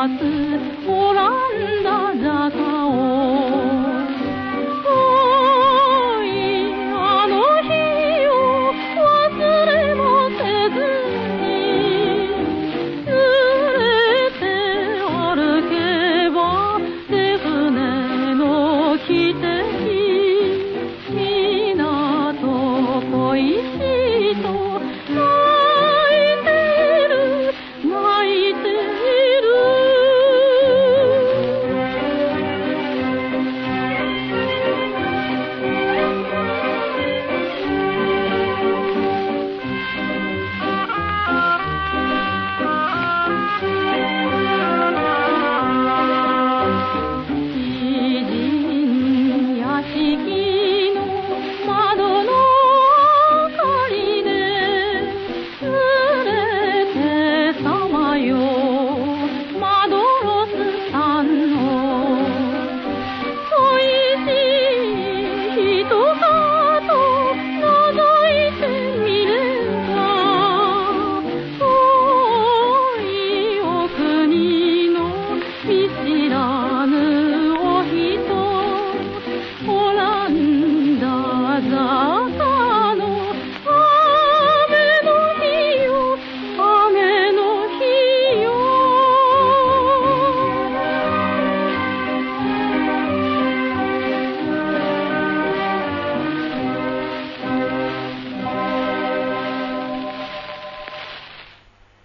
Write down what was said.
Not the